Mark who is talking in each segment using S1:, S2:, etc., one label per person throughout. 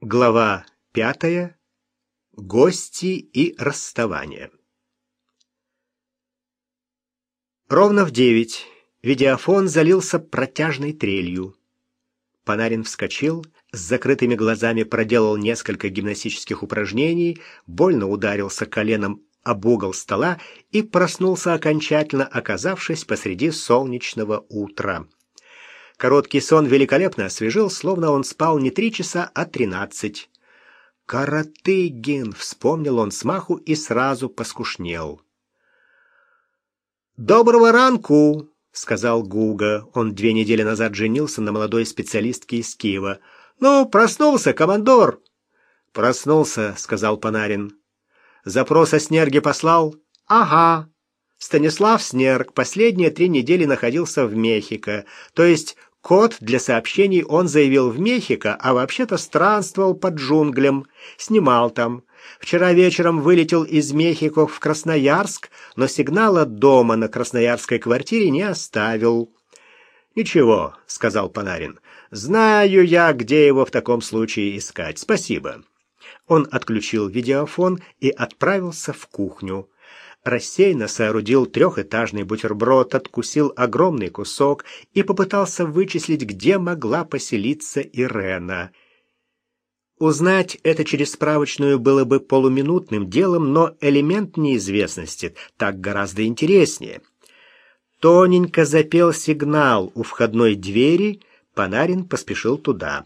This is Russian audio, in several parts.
S1: Глава пятая. Гости и расставание. Ровно в девять видеофон залился протяжной трелью. Панарин вскочил, с закрытыми глазами проделал несколько гимнастических упражнений, больно ударился коленом об угол стола и проснулся окончательно, оказавшись посреди солнечного утра. Короткий сон великолепно освежил, словно он спал не три часа, а тринадцать. «Каратыгин!» — вспомнил он смаху и сразу поскушнел. «Доброго ранку!» — сказал Гуга. Он две недели назад женился на молодой специалистке из Киева. «Ну, проснулся, командор!» «Проснулся», — сказал Панарин. «Запрос о Снерге послал?» «Ага». Станислав Снерг последние три недели находился в Мехико, то есть Код для сообщений он заявил в Мехико, а вообще-то странствовал под джунглям, снимал там. Вчера вечером вылетел из Мехико в Красноярск, но сигнала дома на красноярской квартире не оставил. «Ничего», — сказал Панарин, — «знаю я, где его в таком случае искать. Спасибо». Он отключил видеофон и отправился в кухню рассеянно соорудил трехэтажный бутерброд, откусил огромный кусок и попытался вычислить, где могла поселиться Ирена. Узнать это через справочную было бы полуминутным делом, но элемент неизвестности так гораздо интереснее. Тоненько запел сигнал у входной двери, Панарин поспешил туда.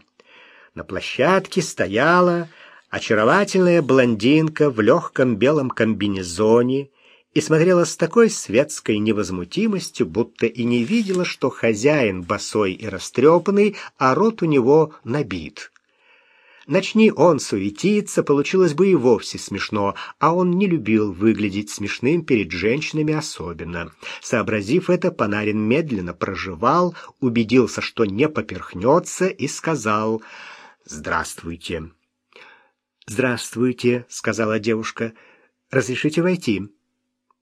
S1: На площадке стояла очаровательная блондинка в легком белом комбинезоне, и смотрела с такой светской невозмутимостью, будто и не видела, что хозяин босой и растрепанный, а рот у него набит. Начни он суетиться, получилось бы и вовсе смешно, а он не любил выглядеть смешным перед женщинами особенно. Сообразив это, Панарин медленно проживал, убедился, что не поперхнется, и сказал «Здравствуйте». «Здравствуйте», — сказала девушка. «Разрешите войти?»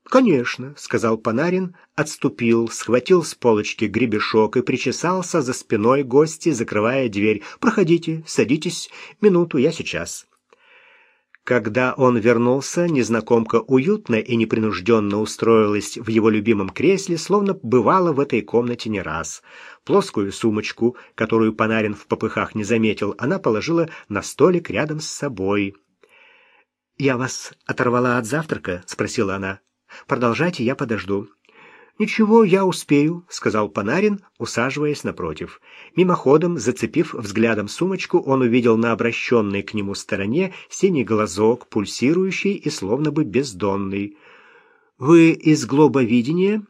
S1: «Конечно», — сказал Панарин, отступил, схватил с полочки гребешок и причесался за спиной гости, закрывая дверь. «Проходите, садитесь. Минуту, я сейчас». Когда он вернулся, незнакомка уютно и непринужденно устроилась в его любимом кресле, словно бывала в этой комнате не раз. Плоскую сумочку, которую Панарин в попыхах не заметил, она положила на столик рядом с собой. «Я вас оторвала от завтрака?» — спросила она. Продолжайте, я подожду. «Ничего, я успею», — сказал Панарин, усаживаясь напротив. Мимоходом, зацепив взглядом сумочку, он увидел на обращенной к нему стороне синий глазок, пульсирующий и словно бы бездонный. «Вы из глобовидения?»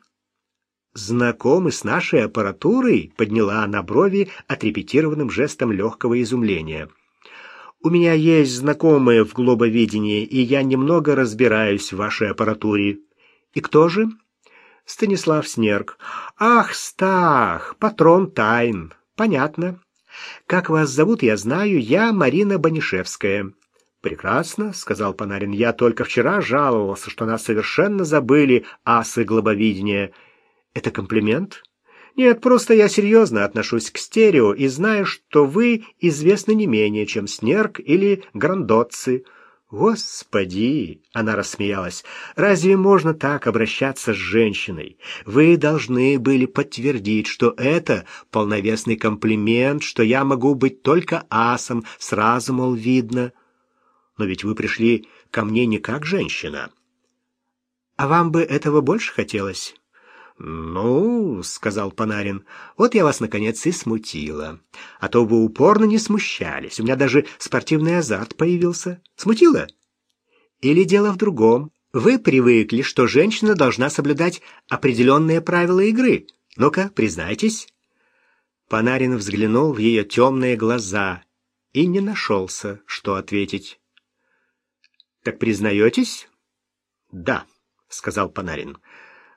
S1: «Знакомы с нашей аппаратурой?» — подняла она брови отрепетированным жестом легкого изумления. «У меня есть знакомые в глобовидении, и я немного разбираюсь в вашей аппаратуре». И кто же? Станислав Снерк. Ах, Стах, патрон тайн. Понятно. Как вас зовут, я знаю. Я Марина Банишевская. Прекрасно, сказал Панарин. Я только вчера жаловался, что нас совершенно забыли асы глобовидения. Это комплимент? Нет, просто я серьезно отношусь к стерео и знаю, что вы известны не менее, чем Снерк или Грандоцци. «Господи!» — она рассмеялась. «Разве можно так обращаться с женщиной? Вы должны были подтвердить, что это полновесный комплимент, что я могу быть только асом, сразу, мол, видно. Но ведь вы пришли ко мне не как женщина. А вам бы этого больше хотелось?» «Ну, — сказал Панарин, — вот я вас, наконец, и смутила. А то вы упорно не смущались. У меня даже спортивный азарт появился. Смутила? Или дело в другом? Вы привыкли, что женщина должна соблюдать определенные правила игры. Ну-ка, признайтесь». Панарин взглянул в ее темные глаза и не нашелся, что ответить. «Так признаетесь?» «Да», — сказал Панарин.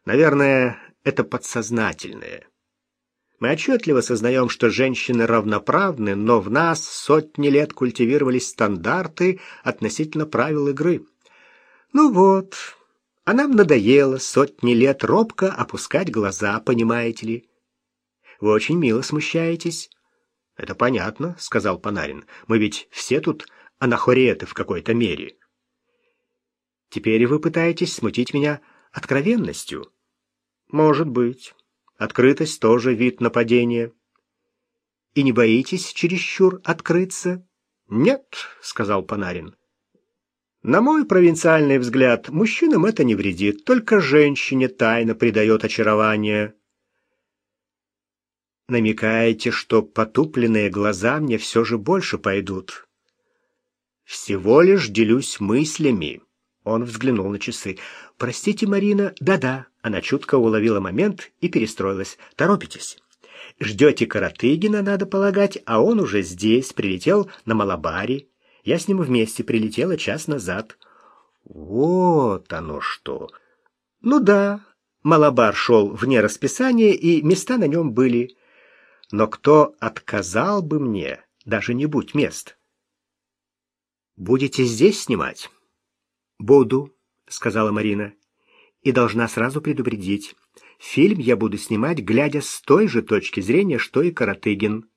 S1: «Наверное, это подсознательное. Мы отчетливо сознаем, что женщины равноправны, но в нас сотни лет культивировались стандарты относительно правил игры. Ну вот, а нам надоело сотни лет робко опускать глаза, понимаете ли. Вы очень мило смущаетесь. Это понятно, сказал Панарин. Мы ведь все тут анахореты в какой-то мере. Теперь вы пытаетесь смутить меня откровенностью. Может быть. Открытость тоже вид нападения. И не боитесь чересчур открыться? Нет, сказал Панарин. На мой провинциальный взгляд, мужчинам это не вредит, только женщине тайно придает очарование. Намекаете, что потупленные глаза мне все же больше пойдут. Всего лишь делюсь мыслями. Он взглянул на часы. Простите, Марина. Да-да. Она чутко уловила момент и перестроилась. Торопитесь. Ждете Каратыгина, надо полагать, а он уже здесь, прилетел на Малабаре. Я с ним вместе прилетела час назад. Вот оно что. Ну да, Малабар шел вне расписания, и места на нем были. Но кто отказал бы мне, даже не будь мест? Будете здесь снимать? Буду, сказала Марина. И должна сразу предупредить. Фильм я буду снимать, глядя с той же точки зрения, что и Каратыгин.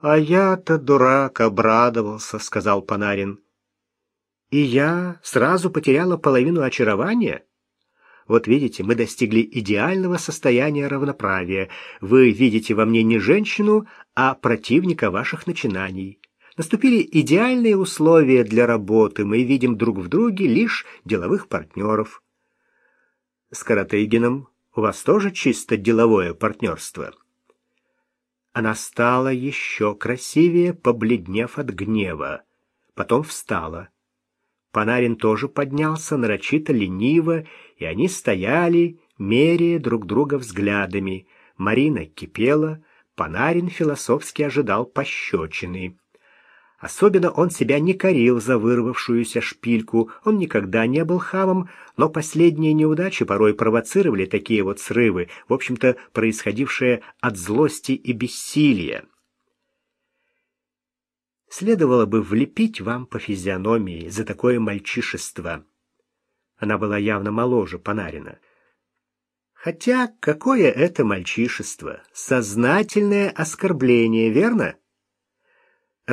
S1: «А я-то, дурак, обрадовался», — сказал Панарин. «И я сразу потеряла половину очарования?» «Вот видите, мы достигли идеального состояния равноправия. Вы видите во мне не женщину, а противника ваших начинаний. Наступили идеальные условия для работы, мы видим друг в друге лишь деловых партнеров». «С Каратыгином у вас тоже чисто деловое партнерство?» Она стала еще красивее, побледнев от гнева. Потом встала. Панарин тоже поднялся, нарочито лениво, и они стояли, меряя друг друга взглядами. Марина кипела, Панарин философски ожидал пощечины. Особенно он себя не корил за вырвавшуюся шпильку, он никогда не был хамом, но последние неудачи порой провоцировали такие вот срывы, в общем-то, происходившие от злости и бессилия. Следовало бы влепить вам по физиономии за такое мальчишество. Она была явно моложе Панарина. Хотя какое это мальчишество? Сознательное оскорбление, верно?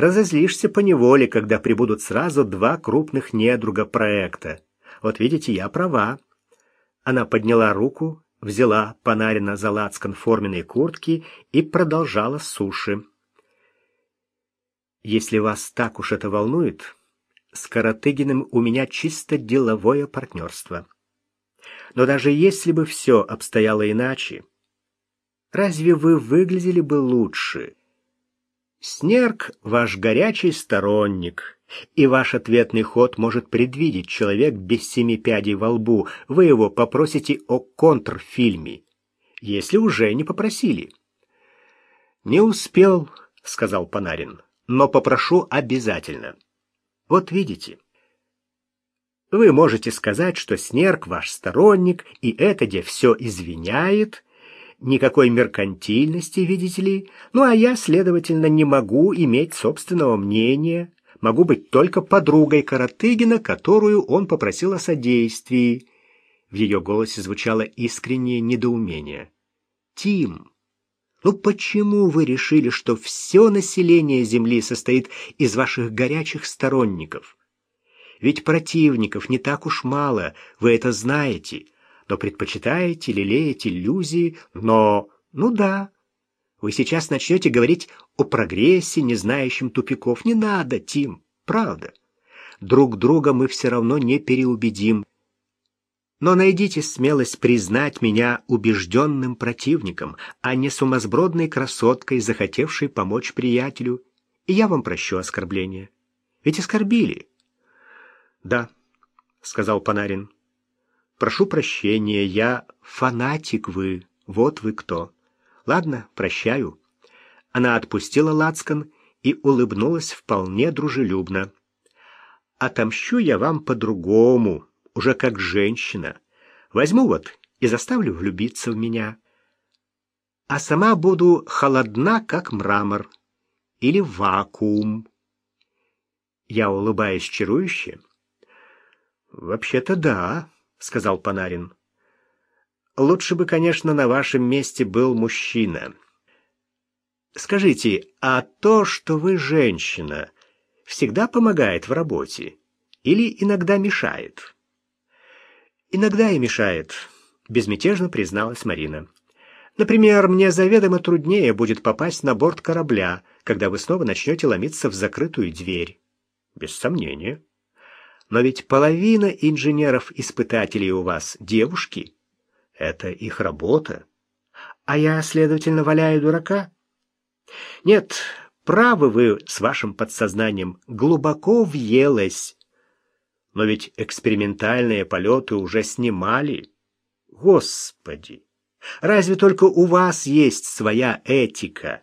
S1: Разозлишься по неволе, когда прибудут сразу два крупных недруга проекта. Вот видите, я права. Она подняла руку, взяла Панарина за лацкан форменной куртки и продолжала с суши. Если вас так уж это волнует, с Каратыгиным у меня чисто деловое партнерство. Но даже если бы все обстояло иначе, разве вы выглядели бы лучше, Снерк — ваш горячий сторонник, и ваш ответный ход может предвидеть человек без семи пядей во лбу. Вы его попросите о контрфильме, если уже не попросили. «Не успел», — сказал Панарин, — «но попрошу обязательно». Вот видите. Вы можете сказать, что Снерк ваш сторонник, и это где все извиняет, никакой меркантильности, видите ли, ну а я, следовательно, не могу иметь собственного мнения, могу быть только подругой Каратыгина, которую он попросил о содействии. В ее голосе звучало искреннее недоумение. «Тим, ну почему вы решили, что все население Земли состоит из ваших горячих сторонников? Ведь противников не так уж мало, вы это знаете» но предпочитаете лелеять иллюзии, но... Ну да, вы сейчас начнете говорить о прогрессе, не знающем тупиков. Не надо, Тим, правда. Друг друга мы все равно не переубедим. Но найдите смелость признать меня убежденным противником, а не сумасбродной красоткой, захотевшей помочь приятелю, и я вам прощу оскорбление. Ведь оскорбили. — Да, — сказал Панарин. Прошу прощения, я фанатик вы, вот вы кто. Ладно, прощаю. Она отпустила лацкан и улыбнулась вполне дружелюбно. Отомщу я вам по-другому, уже как женщина. Возьму вот и заставлю влюбиться в меня. А сама буду холодна, как мрамор, или вакуум. Я улыбаюсь чарующе. Вообще-то да, — сказал Панарин. «Лучше бы, конечно, на вашем месте был мужчина. Скажите, а то, что вы женщина, всегда помогает в работе или иногда мешает? Иногда и мешает, безмятежно призналась Марина. Например, мне заведомо труднее будет попасть на борт корабля, когда вы снова начнете ломиться в закрытую дверь. Без сомнения. Но ведь половина инженеров-испытателей у вас девушки. Это их работа. А я, следовательно, валяю дурака? Нет, правы вы с вашим подсознанием, глубоко въелось. Но ведь экспериментальные полеты уже снимали. Господи! Разве только у вас есть своя этика?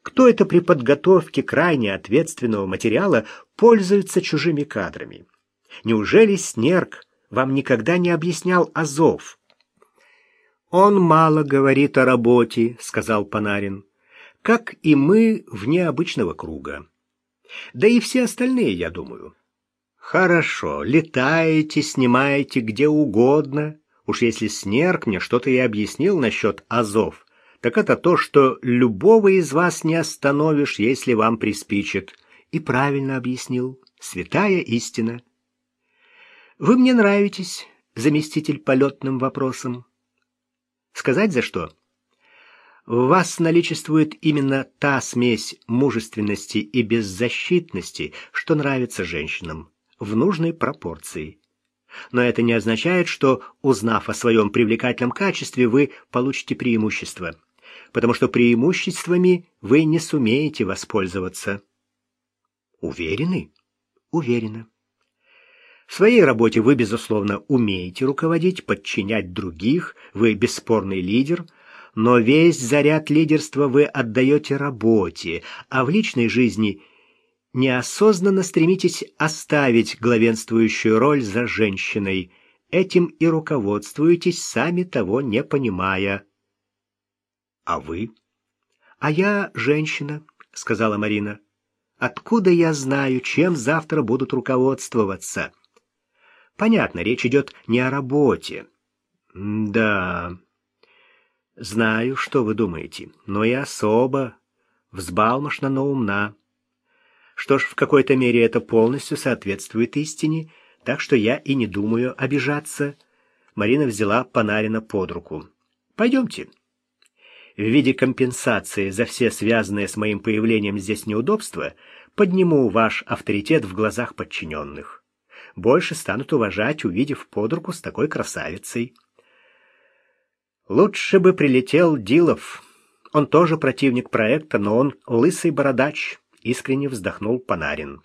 S1: Кто это при подготовке крайне ответственного материала пользуется чужими кадрами? Неужели Снерк вам никогда не объяснял Азов? Он мало говорит о работе, сказал Панарин, как и мы вне обычного круга. Да и все остальные, я думаю. Хорошо, летаете, снимаете где угодно, Уж если Снерк мне что-то и объяснил насчет азов, так это то, что любого из вас не остановишь, если вам приспичит. И правильно объяснил. Святая истина. Вы мне нравитесь, заместитель полетным вопросом. Сказать за что? В вас наличествует именно та смесь мужественности и беззащитности, что нравится женщинам, в нужной пропорции. Но это не означает, что, узнав о своем привлекательном качестве, вы получите преимущество, потому что преимуществами вы не сумеете воспользоваться. Уверены? Уверена. В своей работе вы, безусловно, умеете руководить, подчинять других, вы бесспорный лидер, но весь заряд лидерства вы отдаете работе, а в личной жизни – неосознанно стремитесь оставить главенствующую роль за женщиной. Этим и руководствуетесь, сами того не понимая. А вы? А я женщина, сказала Марина. Откуда я знаю, чем завтра будут руководствоваться? Понятно, речь идет не о работе. Да. Знаю, что вы думаете, но и особо взбалмошна, но умна. Что ж, в какой-то мере это полностью соответствует истине, так что я и не думаю обижаться. Марина взяла Панарина под руку. Пойдемте. В виде компенсации за все связанные с моим появлением здесь неудобства подниму ваш авторитет в глазах подчиненных. Больше станут уважать, увидев под руку с такой красавицей. Лучше бы прилетел Дилов. Он тоже противник проекта, но он лысый бородач искренне вздохнул Панарин.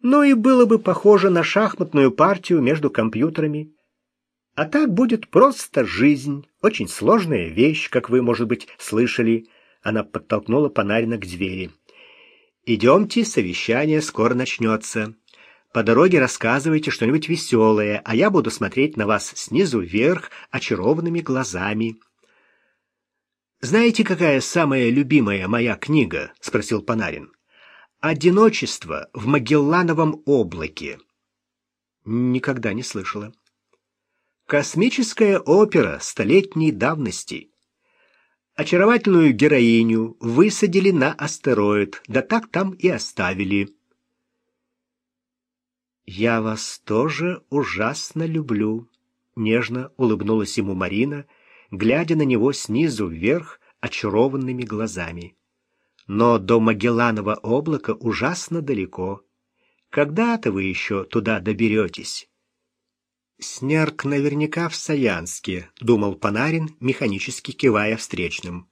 S1: Ну и было бы похоже на шахматную партию между компьютерами. А так будет просто жизнь, очень сложная вещь, как вы, может быть, слышали. Она подтолкнула Панарина к двери. Идемте, совещание скоро начнется. По дороге рассказывайте что-нибудь веселое, а я буду смотреть на вас снизу вверх очарованными глазами. Знаете, какая самая любимая моя книга? спросил Панарин. Одиночество в Магеллановом облаке. Никогда не слышала. Космическая опера столетней давности. Очаровательную героиню высадили на астероид, да так там и оставили. «Я вас тоже ужасно люблю», — нежно улыбнулась ему Марина, глядя на него снизу вверх очарованными глазами. Но до Магелланова облака ужасно далеко. Когда-то вы еще туда доберетесь. Снерк наверняка в Саянске, думал Панарин, механически кивая встречным.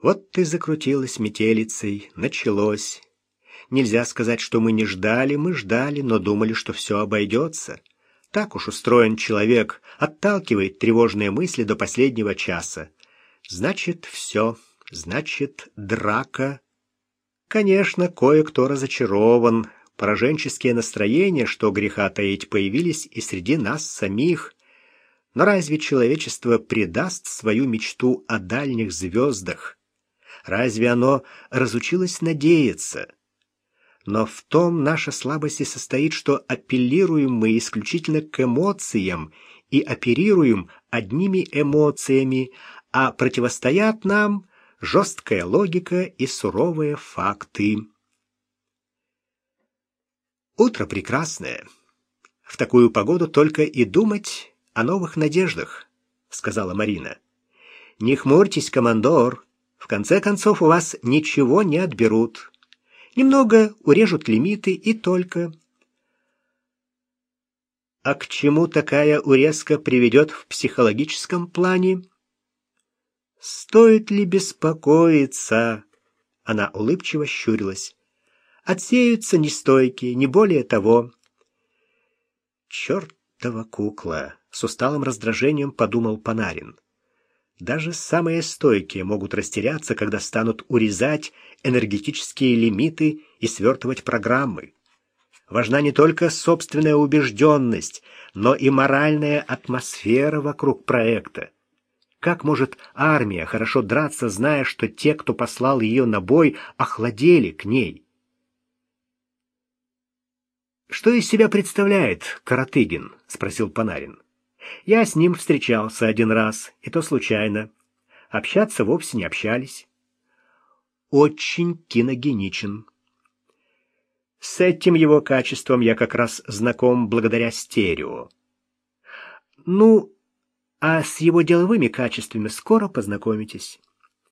S1: Вот ты закрутилась метелицей, началось. Нельзя сказать, что мы не ждали, мы ждали, но думали, что все обойдется. Так уж устроен человек, отталкивает тревожные мысли до последнего часа. Значит, все значит, драка. Конечно, кое-кто разочарован. Пораженческие настроения, что греха таить, появились и среди нас самих. Но разве человечество предаст свою мечту о дальних звездах? Разве оно разучилось надеяться? Но в том наша слабость и состоит, что апеллируем мы исключительно к эмоциям и оперируем одними эмоциями, а противостоят нам жесткая логика и суровые факты. Утро прекрасное. В такую погоду только и думать о новых надеждах, сказала Марина. Не хмурьтесь, командор. В конце концов у вас ничего не отберут. Немного урежут лимиты и только. А к чему такая урезка приведет в психологическом плане? Стоит ли беспокоиться? Она улыбчиво щурилась. Отсеются нестойкие, не более того. Чертова кукла! С усталым раздражением подумал Панарин. Даже самые стойкие могут растеряться, когда станут урезать энергетические лимиты и свертывать программы. Важна не только собственная убежденность, но и моральная атмосфера вокруг проекта. Как может армия хорошо драться, зная, что те, кто послал ее на бой, охладели к ней? «Что из себя представляет Каратыгин?» — спросил Панарин. «Я с ним встречался один раз, и то случайно. Общаться вовсе не общались. Очень киногеничен. С этим его качеством я как раз знаком благодаря стерео. Ну, а с его деловыми качествами скоро познакомитесь.